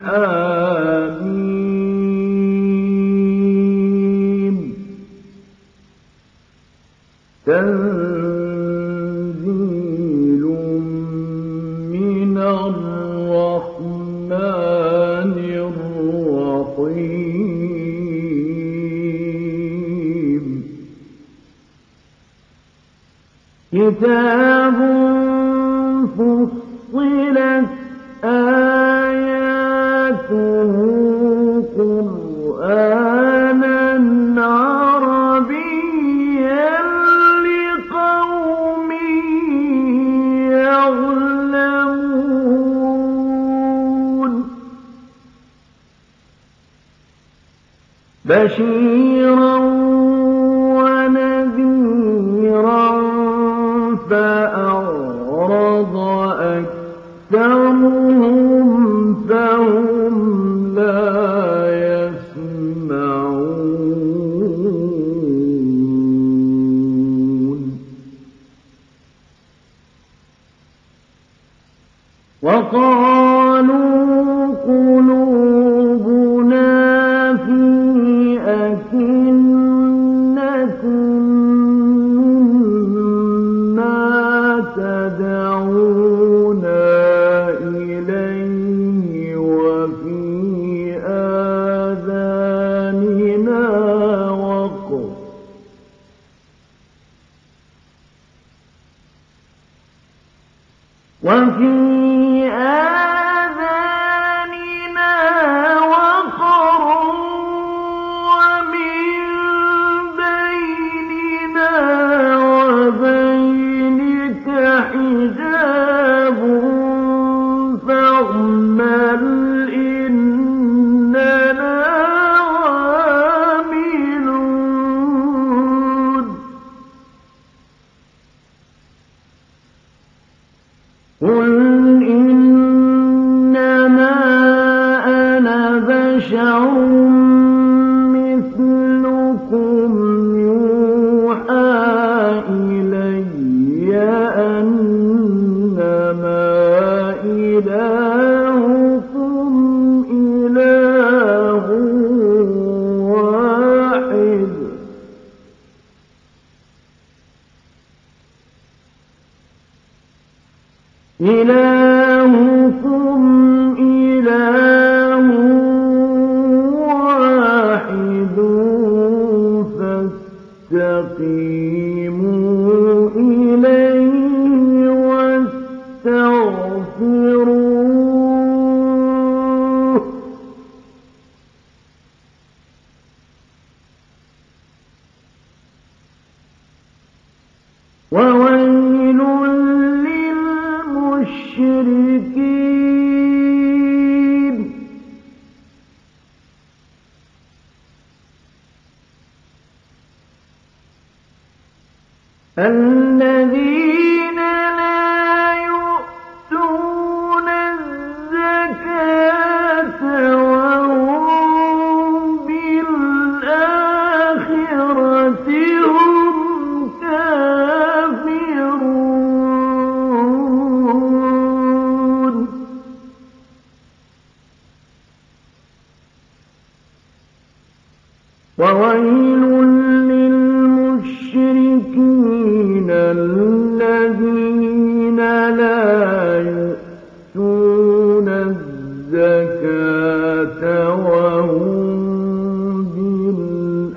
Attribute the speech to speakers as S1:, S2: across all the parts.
S1: حميم تنزيل من الرحمن الرحيم. كتاب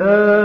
S1: آه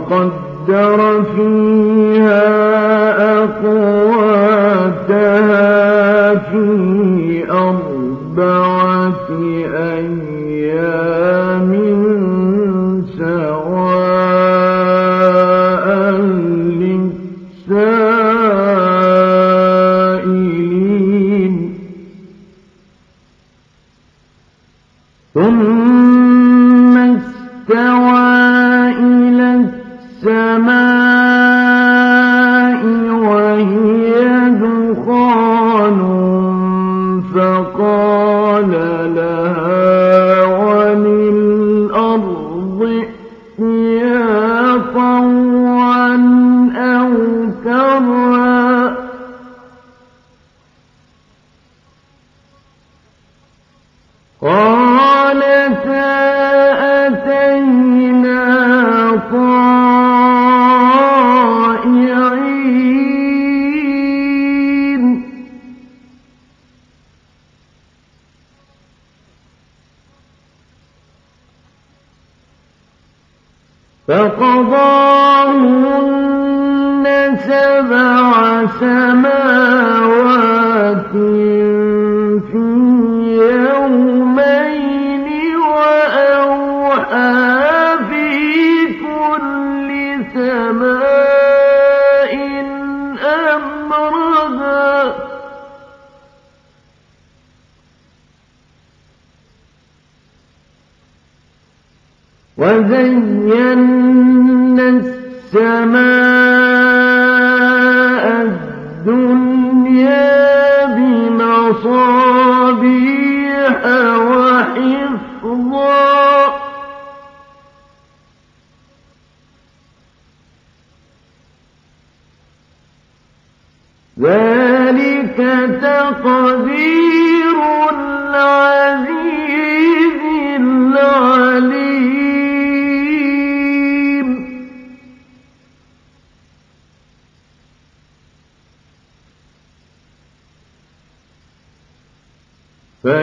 S1: وقدر فيها فقضاهن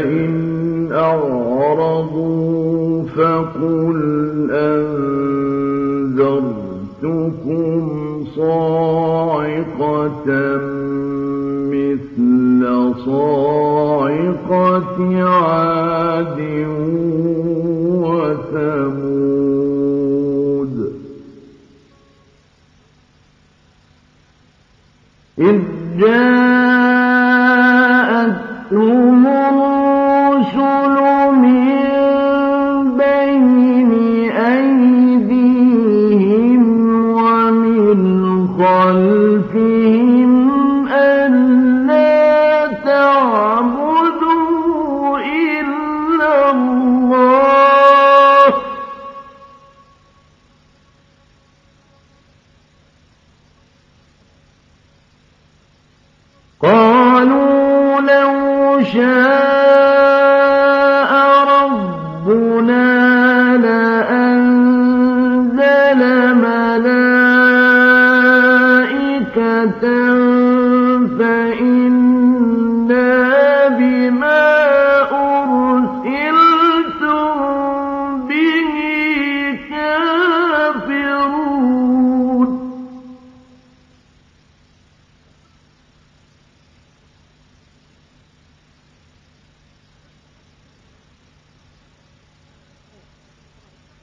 S1: فإن أعرضوا فقل أنذرتكم صاعقة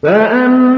S1: فأما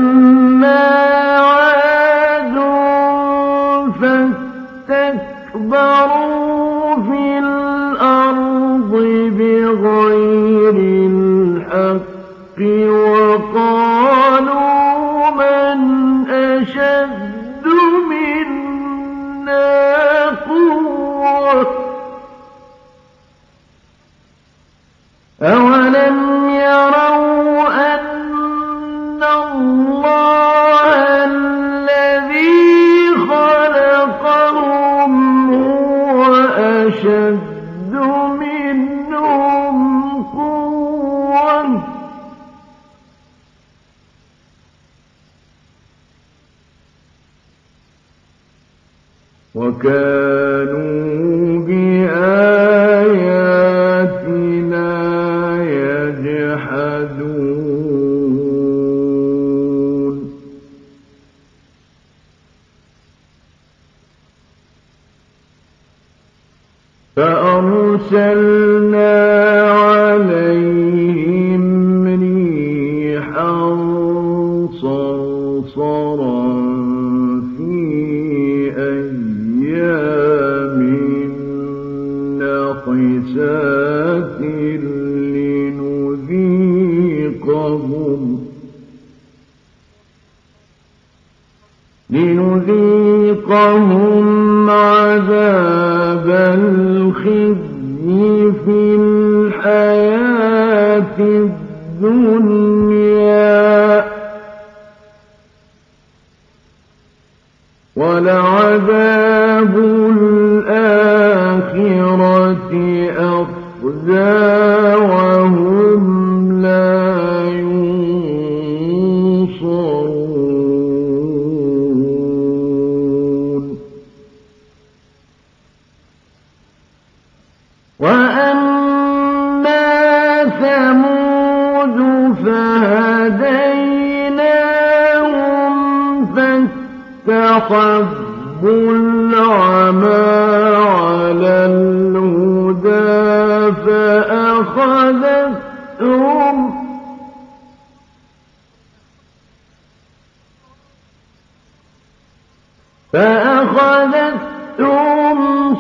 S1: فأخذتهم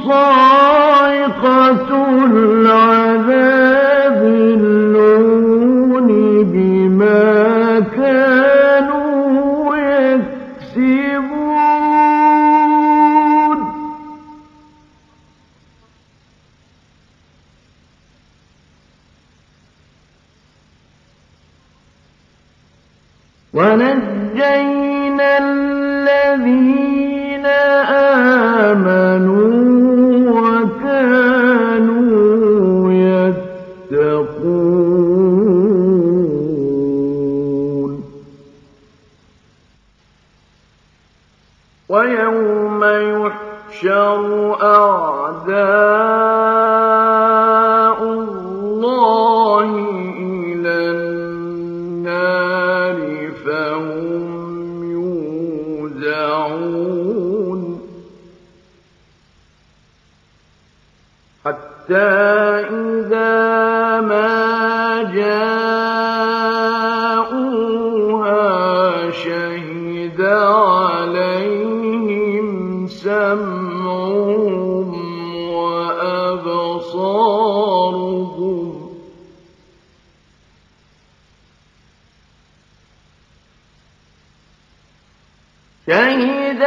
S1: صاعقة العذاب. شهد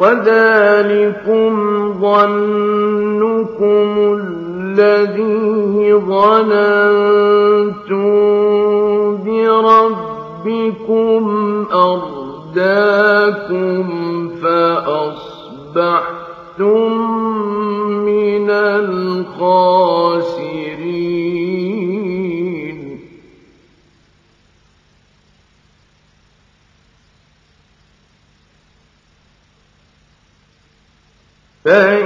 S1: وذلكم ظنكم الذي ظننتم بربكم أرداكم فأصبحتم من الخاسرين. فإن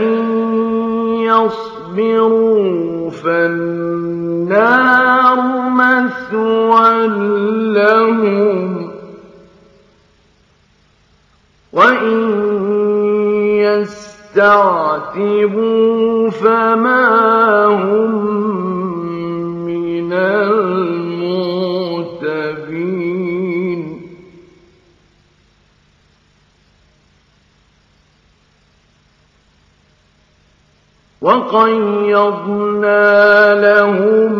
S1: وقيضنا لهم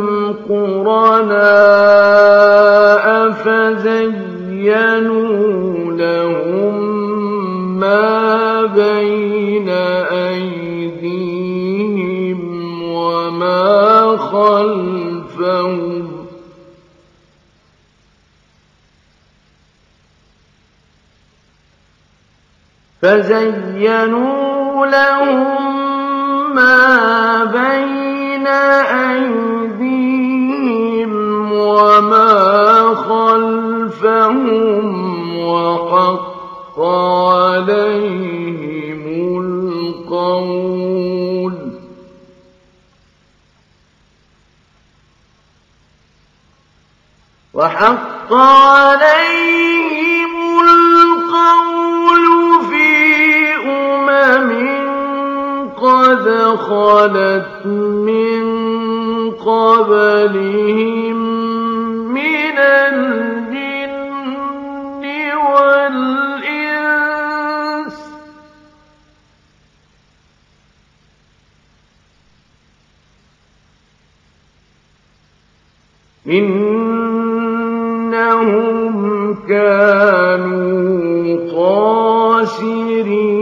S1: قرناء فزينوا لهم ما بين أيديهم وما خلفهم فزينوا لهم وحق عليهم القول في أمم قد خلت من قبلهم من الجن والإنس إنهم كانوا خاسرين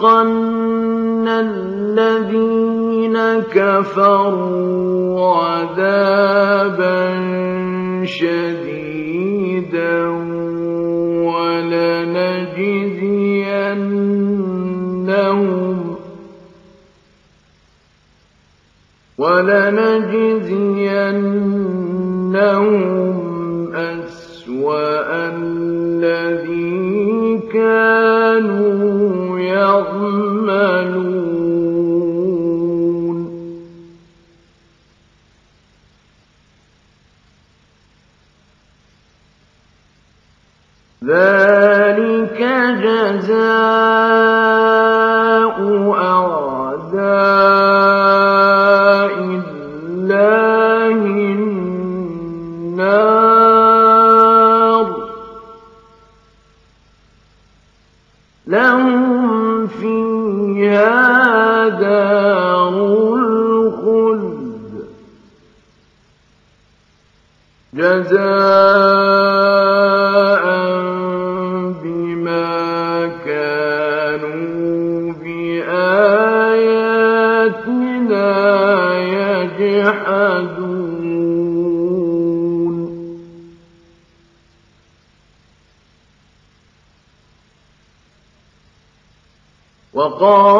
S1: فلنذيقن الذين كفروا عذابا شديدا ولنجزينهم ولنجزينهم أسوأ الذي كانوا يعملون ذلك جزاء Oh.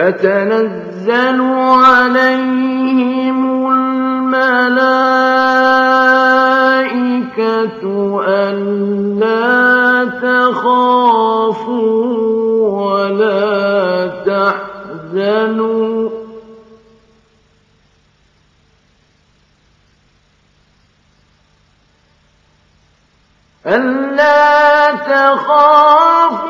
S1: تتنزل عليهم الملائكة ألا تخافوا ولا تحزنوا. ألا تخافوا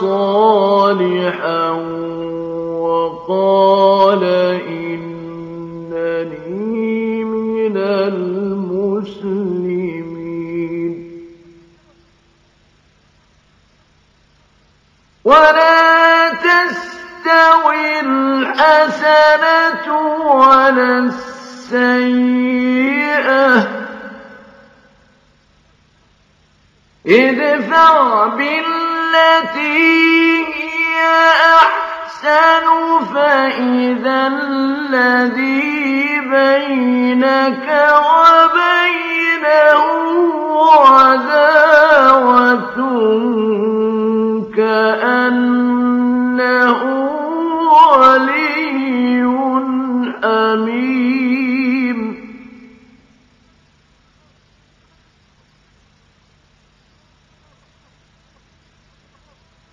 S1: صالحا وقال إنني من المسلمين ولا تستوي الحسنة ولا السيئة ادفع بالتي هي أحسن فإذا الذي بينك وبينه عداوة كأنه ولي حميم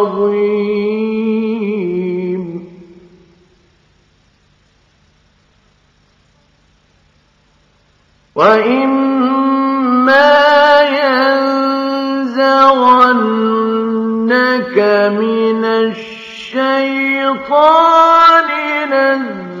S1: عظيم. وإما ينزغنك من الشيطان نزغ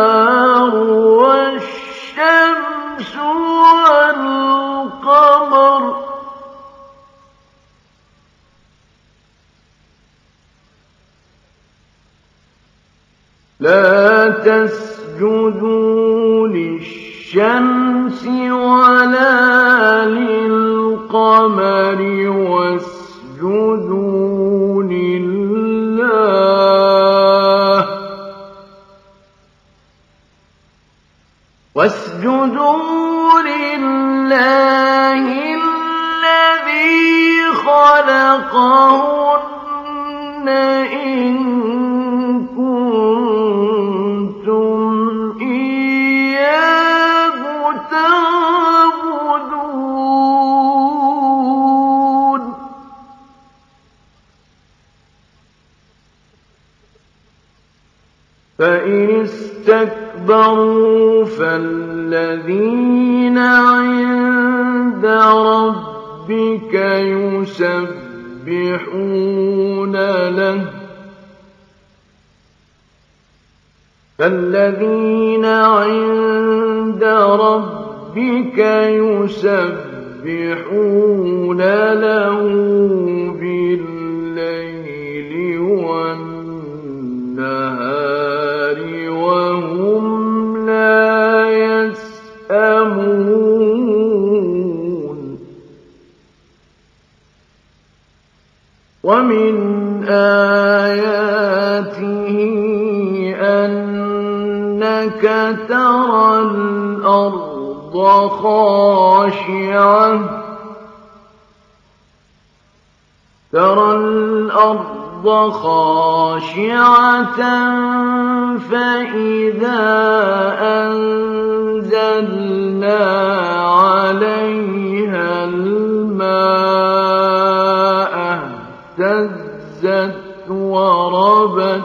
S1: لا تسجدوا للشمس ولا للقمر واسجدوا لله. واسجدوا لله. فإن استكبروا فالذين عند ربك يسبحون له فالذين عند ربك يسبحون له ومن آياته أنك ترى الأرض خاشعة. ترى الأرض خاشعة فإذا عليها الماء اهتزت وربت.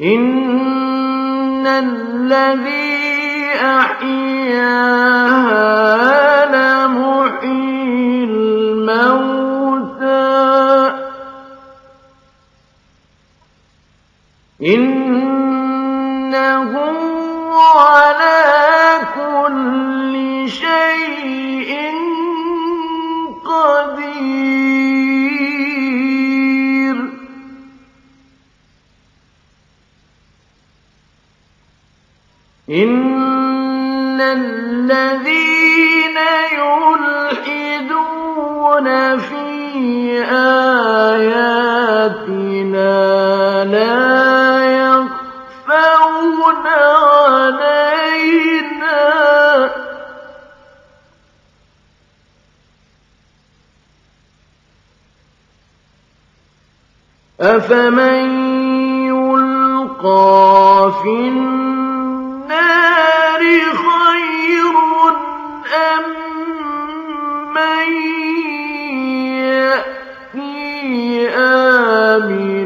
S1: إن الذي أحياها لمحيي الموتى. إنه على كل شيء قدير إن الذين يلحدون في آياتنا أفمن يلقى في النار خير أم من يأتي آمنا؟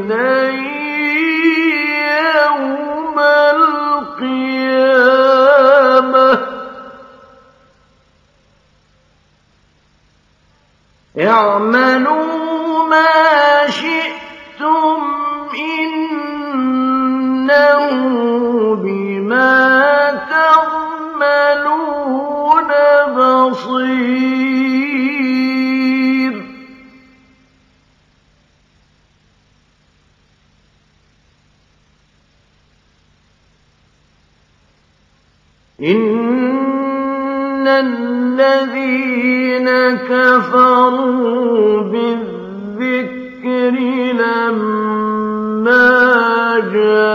S1: اعملوا ما شئتم إنه بما تعملون بصير. إن الذين جاء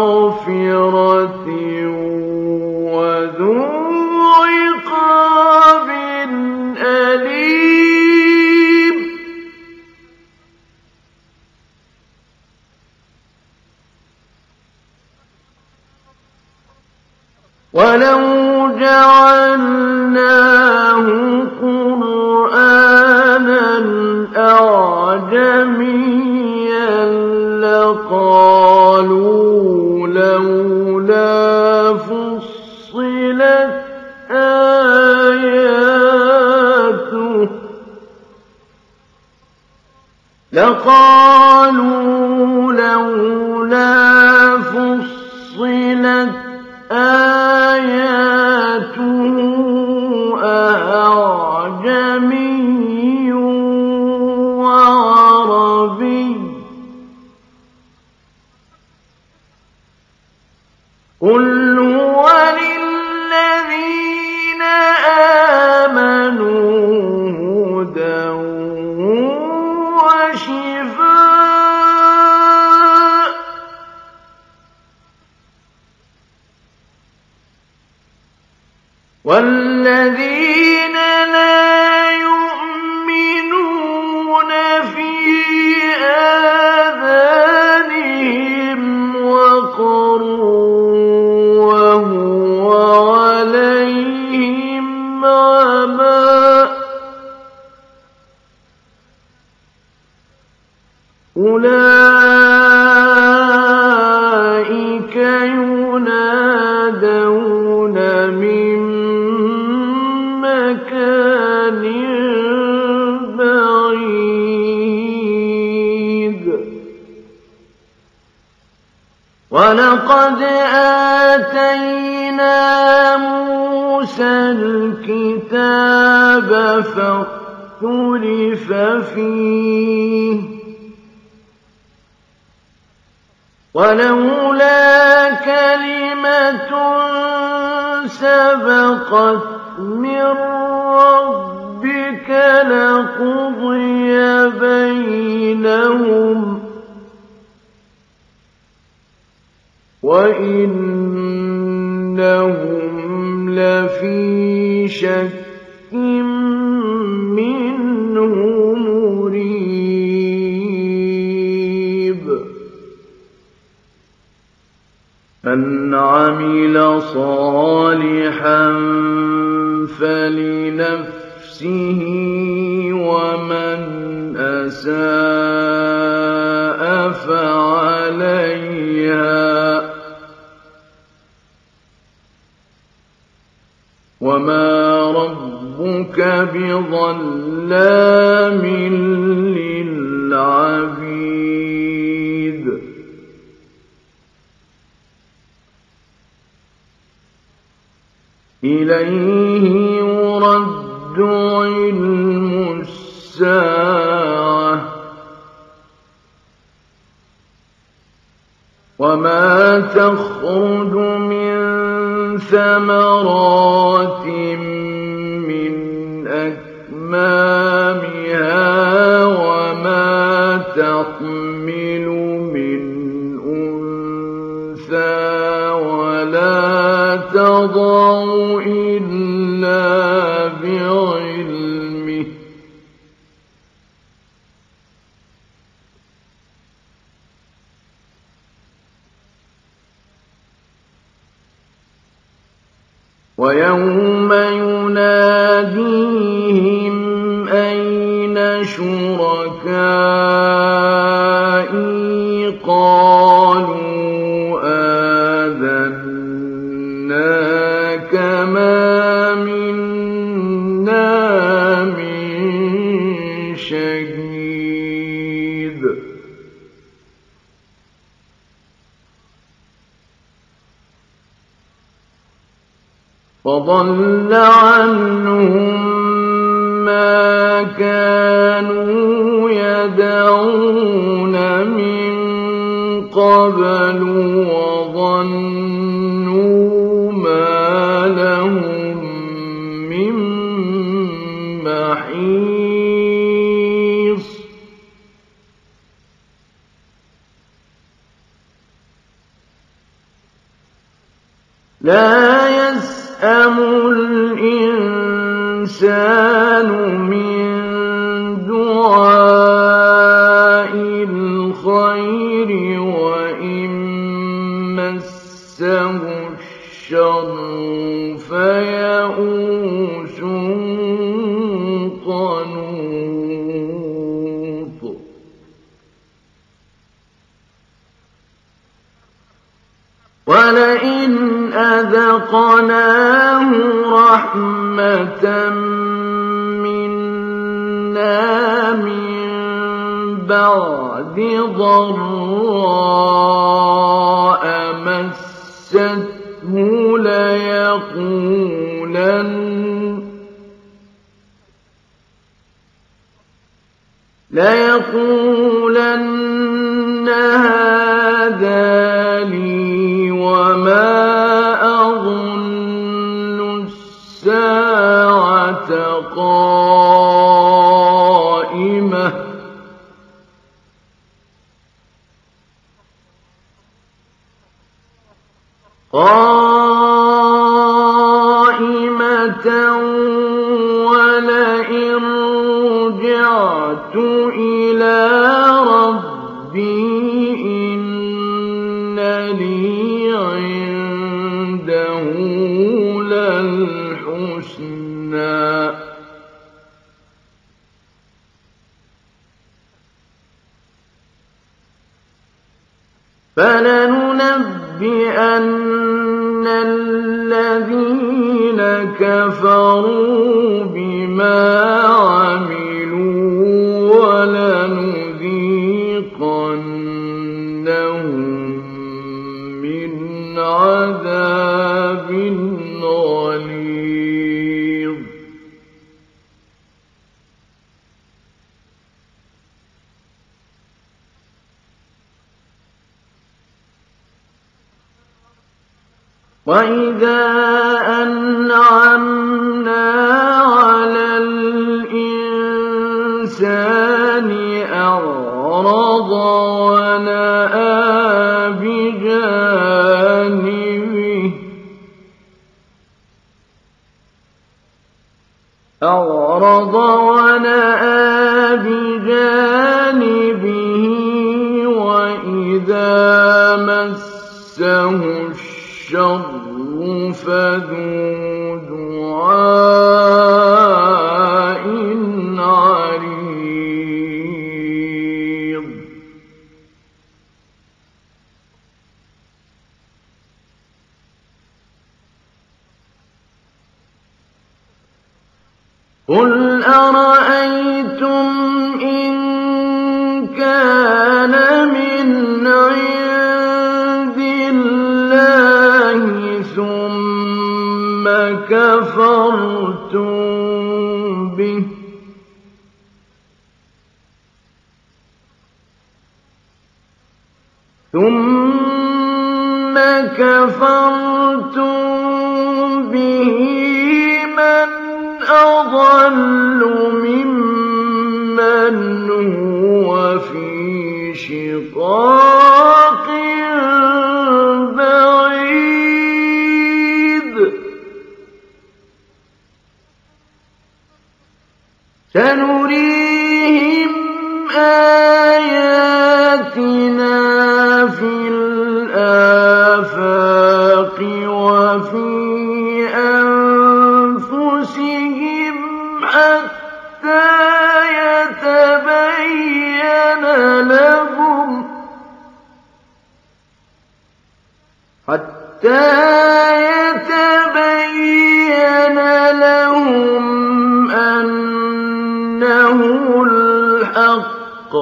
S1: ولو جعلناه قرآنا أعجميا لقالوا لولا فصلت آياته لقالوا لولا فصلت يا وإنهم لفي شك إليه تضع إلا بعلمه فضل عنهم من دعاء الخير وإن مسه الشر فيئوس قنوط ولئن أذقناه رحمة من بعد ضراء مسته ليقولن ليقولن هذا لي وما فلننبئن الذين كفروا بما وإذا أنعمنا على الإنسان أعرض ونأى بجانبه وإذا مسه الشر فذو حتى يتبين لهم أنه الحق.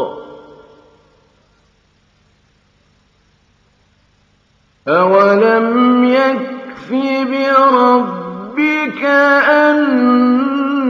S1: أولم يكف بربك أنه